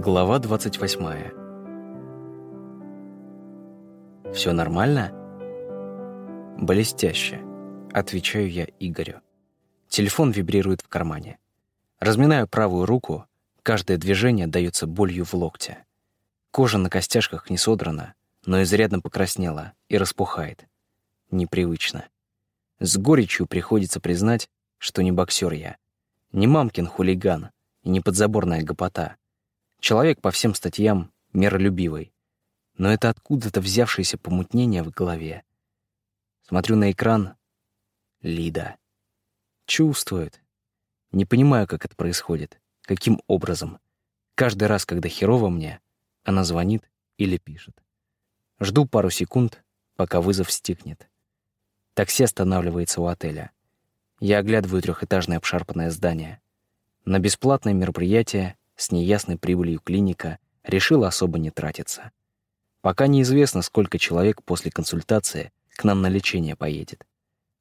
Глава 28. Все нормально? Блестяще, отвечаю я Игорю. Телефон вибрирует в кармане. Разминаю правую руку, каждое движение дается болью в локте. Кожа на костяшках не содрана, но изрядно покраснела и распухает. Непривычно. С горечью приходится признать, что не боксер я, не мамкин хулиган и не подзаборная гопота — Человек по всем статьям миролюбивый. Но это откуда-то взявшееся помутнение в голове. Смотрю на экран. Лида. Чувствует. Не понимаю, как это происходит. Каким образом. Каждый раз, когда херово мне, она звонит или пишет. Жду пару секунд, пока вызов стихнет. Такси останавливается у отеля. Я оглядываю трехэтажное обшарпанное здание. На бесплатное мероприятие с неясной прибылью клиника решила особо не тратиться. Пока неизвестно, сколько человек после консультации к нам на лечение поедет.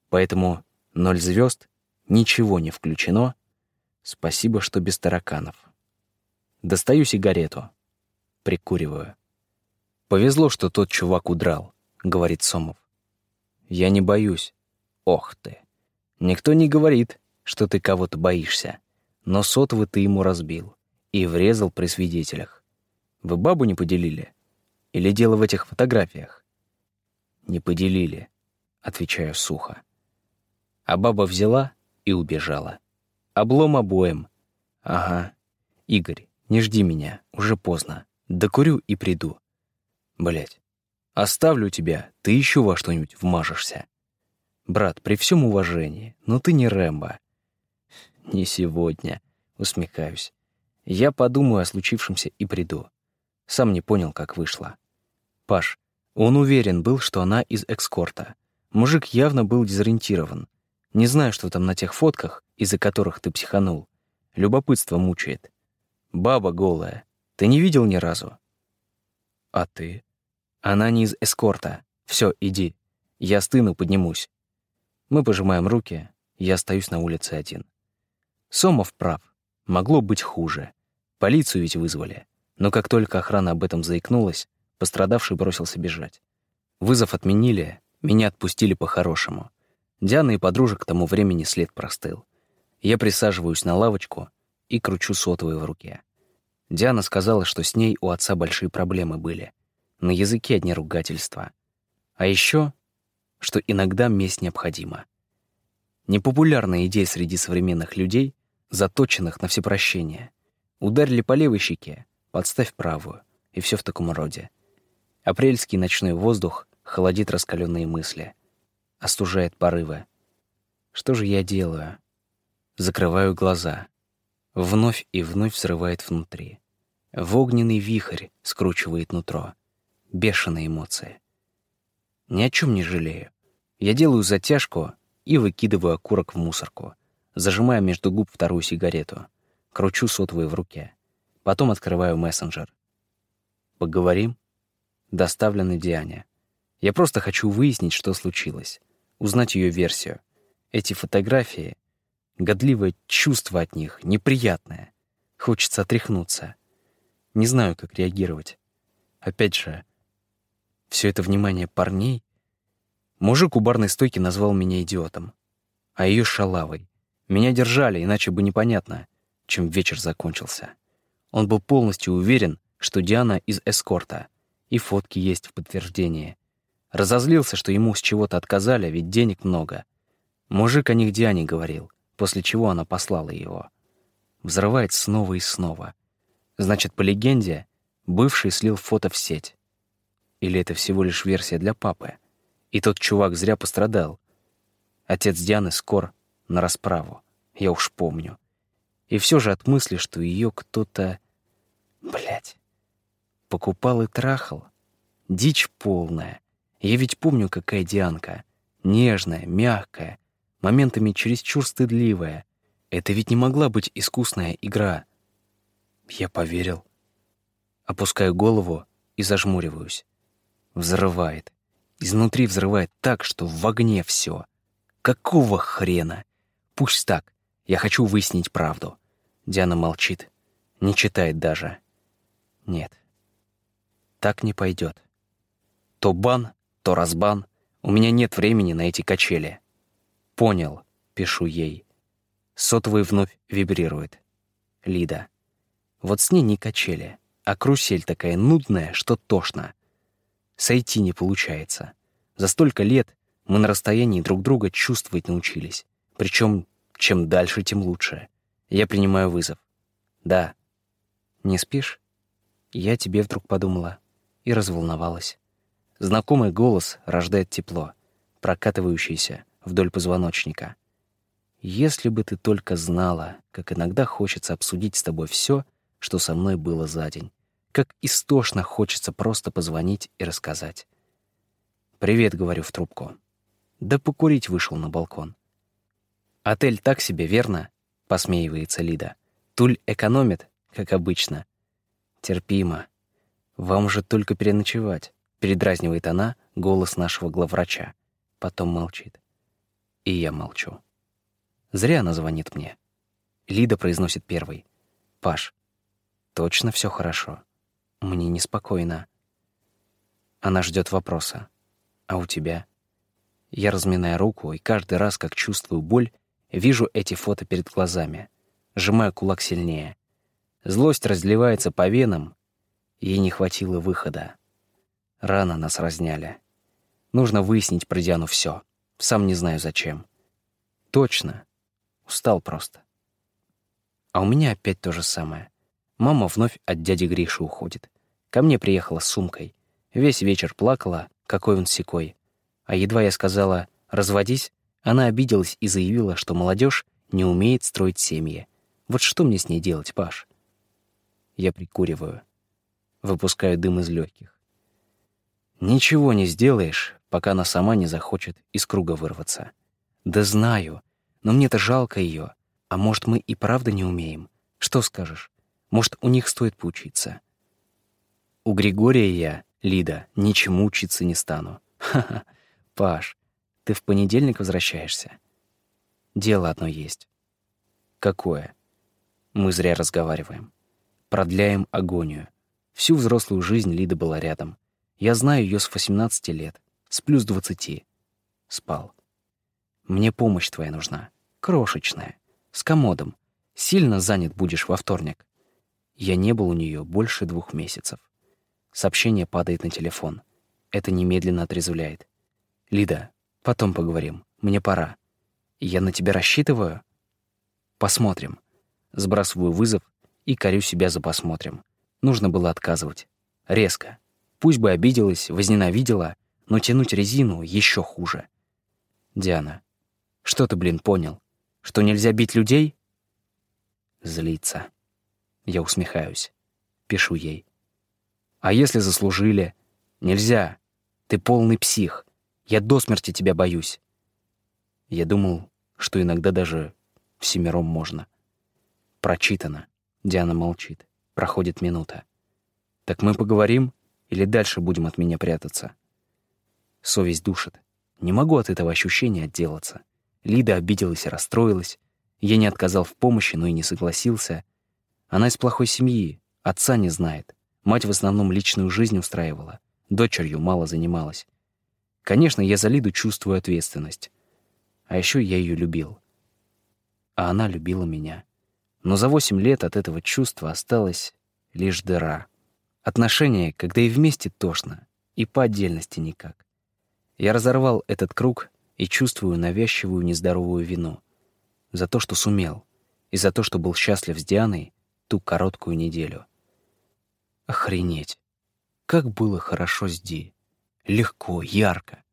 Поэтому ноль звезд, ничего не включено. Спасибо, что без тараканов. Достаю сигарету. Прикуриваю. «Повезло, что тот чувак удрал», — говорит Сомов. «Я не боюсь». «Ох ты! Никто не говорит, что ты кого-то боишься, но сотовый ты ему разбил и врезал при свидетелях. Вы бабу не поделили? Или дело в этих фотографиях? Не поделили, отвечаю сухо. А баба взяла и убежала. Облом обоим. Ага. Игорь, не жди меня, уже поздно. Докурю и приду. Блять. Оставлю тебя, ты еще во что-нибудь вмажешься. Брат, при всем уважении, но ты не Рэмбо. Не сегодня, усмехаюсь. Я подумаю о случившемся и приду. Сам не понял, как вышло. Паш, он уверен был, что она из экскорта. Мужик явно был дезориентирован. Не знаю, что там на тех фотках, из-за которых ты психанул. Любопытство мучает. Баба голая. Ты не видел ни разу? А ты? Она не из эскорта. Все, иди. Я стыну, поднимусь. Мы пожимаем руки, я остаюсь на улице один. Сомов прав. Могло быть хуже. Полицию ведь вызвали. Но как только охрана об этом заикнулась, пострадавший бросился бежать. Вызов отменили, меня отпустили по-хорошему. Диана и подружек к тому времени след простыл. Я присаживаюсь на лавочку и кручу сотовый в руке. Диана сказала, что с ней у отца большие проблемы были. На языке одни ругательства. А еще, что иногда месть необходима. Непопулярная идея среди современных людей, заточенных на всепрощение — Ударили по левой щеке, подставь правую, и все в таком роде. Апрельский ночной воздух холодит раскаленные мысли, остужает порывы. Что же я делаю? Закрываю глаза. Вновь и вновь взрывает внутри. В огненный вихрь скручивает нутро. Бешеные эмоции. Ни о чем не жалею. Я делаю затяжку и выкидываю окурок в мусорку, зажимая между губ вторую сигарету — Кручу сотовый в руке. Потом открываю мессенджер. Поговорим? Доставлено Диане. Я просто хочу выяснить, что случилось. Узнать ее версию. Эти фотографии, годливое чувство от них, неприятное. Хочется отряхнуться. Не знаю, как реагировать. Опять же, все это внимание парней. Мужик у барной стойки назвал меня идиотом, а ее шалавой. Меня держали, иначе бы непонятно — чем вечер закончился. Он был полностью уверен, что Диана из эскорта, и фотки есть в подтверждение. Разозлился, что ему с чего-то отказали, ведь денег много. Мужик о них Диане говорил, после чего она послала его. Взрывает снова и снова. Значит, по легенде, бывший слил фото в сеть. Или это всего лишь версия для папы? И тот чувак зря пострадал. Отец Дианы скор на расправу, я уж помню. И все же от мысли, что ее кто-то... Блять. Покупал и трахал. Дичь полная. Я ведь помню, какая Дианка. Нежная, мягкая, моментами чересчур стыдливая. Это ведь не могла быть искусная игра. Я поверил. Опускаю голову и зажмуриваюсь. Взрывает. Изнутри взрывает так, что в огне все. Какого хрена? Пусть так. Я хочу выяснить правду. Диана молчит, не читает даже. Нет, так не пойдет. То бан, то разбан. У меня нет времени на эти качели. Понял, пишу ей. Сотовый вновь вибрирует. Лида. Вот с ней не качели, а карусель такая нудная, что тошно. Сойти не получается. За столько лет мы на расстоянии друг друга чувствовать научились. Причем, чем дальше, тем лучше. Я принимаю вызов. Да. Не спишь? Я тебе вдруг подумала и разволновалась. Знакомый голос рождает тепло, прокатывающееся вдоль позвоночника. Если бы ты только знала, как иногда хочется обсудить с тобой все, что со мной было за день, как истошно хочется просто позвонить и рассказать. «Привет», — говорю в трубку. Да покурить вышел на балкон. «Отель так себе, верно?» — посмеивается Лида. «Туль экономит, как обычно. Терпимо. Вам же только переночевать», — передразнивает она голос нашего главврача. Потом молчит. И я молчу. Зря она звонит мне. Лида произносит первой. «Паш, точно все хорошо? Мне неспокойно». Она ждет вопроса. «А у тебя?» Я разминаю руку, и каждый раз, как чувствую боль, вижу эти фото перед глазами. Сжимаю кулак сильнее. Злость разливается по венам. Ей не хватило выхода. Рано нас разняли. Нужно выяснить про Диану все. Сам не знаю зачем. Точно. Устал просто. А у меня опять то же самое. Мама вновь от дяди Гриши уходит. Ко мне приехала с сумкой. Весь вечер плакала, какой он секой. А едва я сказала «разводись», она обиделась и заявила, что молодежь не умеет строить семьи. Вот что мне с ней делать, Паш? Я прикуриваю. Выпускаю дым из легких. Ничего не сделаешь, пока она сама не захочет из круга вырваться. Да знаю, но мне-то жалко ее. А может, мы и правда не умеем? Что скажешь? Может, у них стоит поучиться? У Григория я, Лида, ничему учиться не стану. Ха-ха. Паш, ты в понедельник возвращаешься? Дело одно есть. Какое? Мы зря разговариваем. Продляем агонию. Всю взрослую жизнь Лида была рядом. Я знаю ее с 18 лет, с плюс 20. Спал. Мне помощь твоя нужна. Крошечная. С комодом. Сильно занят будешь во вторник. Я не был у нее больше двух месяцев. Сообщение падает на телефон. Это немедленно отрезвляет. «Лида, потом поговорим. Мне пора. Я на тебя рассчитываю?» «Посмотрим». Сбрасываю вызов и корю себя за «посмотрим». Нужно было отказывать. Резко. Пусть бы обиделась, возненавидела, но тянуть резину еще хуже. Диана, что ты, блин, понял? Что нельзя бить людей? Злится. Я усмехаюсь. Пишу ей. А если заслужили? Нельзя. Ты полный псих. Я до смерти тебя боюсь. Я думал, что иногда даже всемиром можно. Прочитано. Диана молчит. Проходит минута. Так мы поговорим или дальше будем от меня прятаться? Совесть душит. Не могу от этого ощущения отделаться. Лида обиделась и расстроилась. Я не отказал в помощи, но и не согласился. Она из плохой семьи, отца не знает. Мать в основном личную жизнь устраивала. Дочерью мало занималась. Конечно, я за Лиду чувствую ответственность. А еще я ее любил. А она любила меня. Но за восемь лет от этого чувства осталась лишь дыра. Отношения, когда и вместе тошно, и по отдельности никак. Я разорвал этот круг и чувствую навязчивую нездоровую вину. За то, что сумел, и за то, что был счастлив с Дианой ту короткую неделю. Охренеть! Как было хорошо с Ди легко, ярко.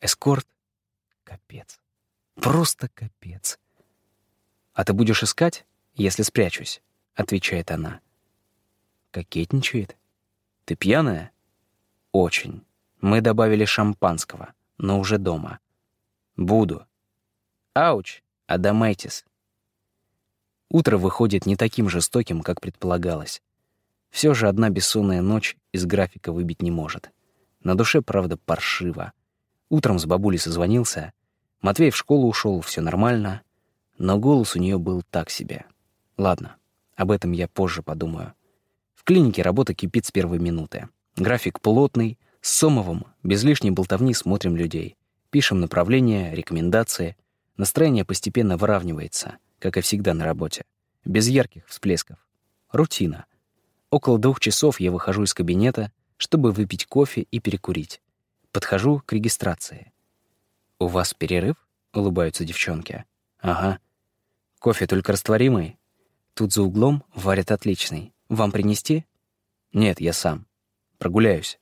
Эскорт — капец. Просто капец. «А ты будешь искать, если спрячусь?» — отвечает она. Кокетничает. «Ты пьяная?» «Очень. Мы добавили шампанского, но уже дома. Буду. Ауч, адамайтис». Утро выходит не таким жестоким, как предполагалось. Все же одна бессонная ночь из графика выбить не может. На душе, правда, паршиво. Утром с бабулей созвонился. Матвей в школу ушел, все нормально. Но голос у нее был так себе. Ладно, об этом я позже подумаю. В клинике работа кипит с первой минуты. График плотный, с Сомовым, без лишней болтовни смотрим людей. Пишем направления, рекомендации. Настроение постепенно выравнивается, как и всегда на работе. Без ярких всплесков. Рутина. Около двух часов я выхожу из кабинета, чтобы выпить кофе и перекурить. Подхожу к регистрации. «У вас перерыв?» — улыбаются девчонки. «Ага. Кофе только растворимый. Тут за углом варят отличный. Вам принести?» «Нет, я сам. Прогуляюсь».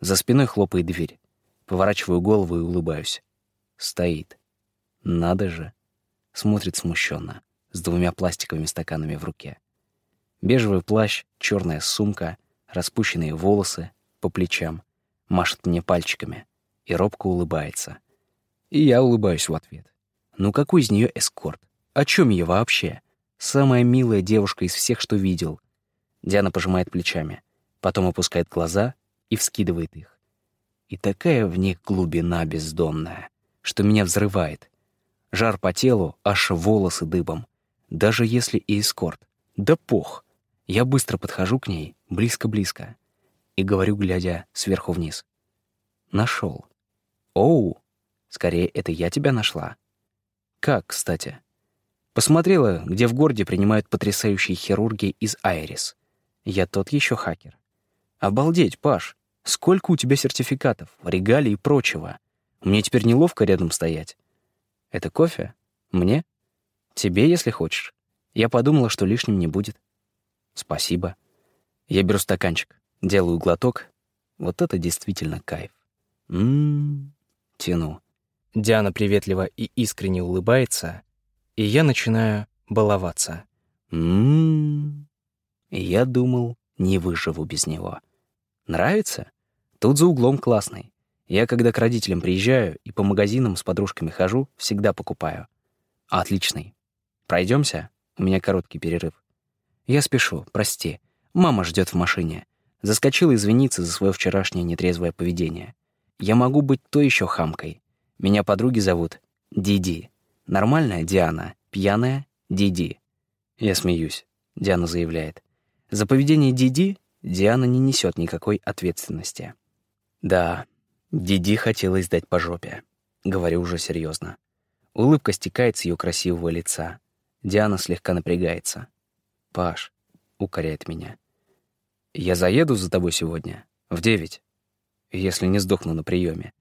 За спиной хлопает дверь. Поворачиваю голову и улыбаюсь. Стоит. Надо же. Смотрит смущенно, с двумя пластиковыми стаканами в руке. Бежевый плащ, черная сумка, распущенные волосы по плечам. Машет мне пальчиками и робко улыбается — и я улыбаюсь в ответ. Ну какой из нее эскорт? О чем я вообще? Самая милая девушка из всех, что видел. Диана пожимает плечами, потом опускает глаза и вскидывает их. И такая в них глубина бездонная, что меня взрывает. Жар по телу, аж волосы дыбом. Даже если и эскорт. Да пох. Я быстро подхожу к ней, близко-близко, и говорю, глядя сверху вниз. Нашел. Оу, Скорее, это я тебя нашла. Как, кстати? Посмотрела, где в городе принимают потрясающие хирурги из Айрис. Я тот еще хакер. Обалдеть, Паш. Сколько у тебя сертификатов, регалий и прочего. Мне теперь неловко рядом стоять. Это кофе? Мне? Тебе, если хочешь. Я подумала, что лишним не будет. Спасибо. Я беру стаканчик, делаю глоток. Вот это действительно кайф. Ммм, тяну. Диана приветливо и искренне улыбается, и я начинаю баловаться. Ммм, я думал, не выживу без него. Нравится? Тут за углом классный. Я, когда к родителям приезжаю и по магазинам с подружками хожу, всегда покупаю. Отличный. Пройдемся? У меня короткий перерыв. Я спешу, прости. Мама ждет в машине. Заскочила извиниться за свое вчерашнее нетрезвое поведение. Я могу быть то еще хамкой. Меня подруги зовут Диди. Нормальная Диана, пьяная Диди. Я смеюсь. Диана заявляет. За поведение Диди Диана не несет никакой ответственности. Да, Диди хотелось дать по жопе. Говорю уже серьезно. Улыбка стекает с ее красивого лица. Диана слегка напрягается. «Паш», — укоряет меня, — «я заеду за тобой сегодня в девять, если не сдохну на приеме.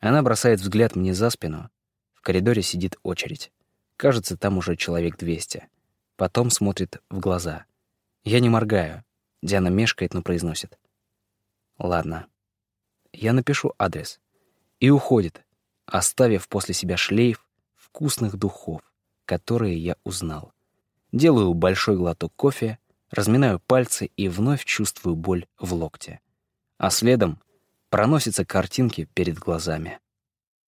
Она бросает взгляд мне за спину. В коридоре сидит очередь. Кажется, там уже человек 200. Потом смотрит в глаза. Я не моргаю. Диана мешкает, но произносит. «Ладно. Я напишу адрес». И уходит, оставив после себя шлейф вкусных духов, которые я узнал. Делаю большой глоток кофе, разминаю пальцы и вновь чувствую боль в локте. А следом проносятся картинки перед глазами.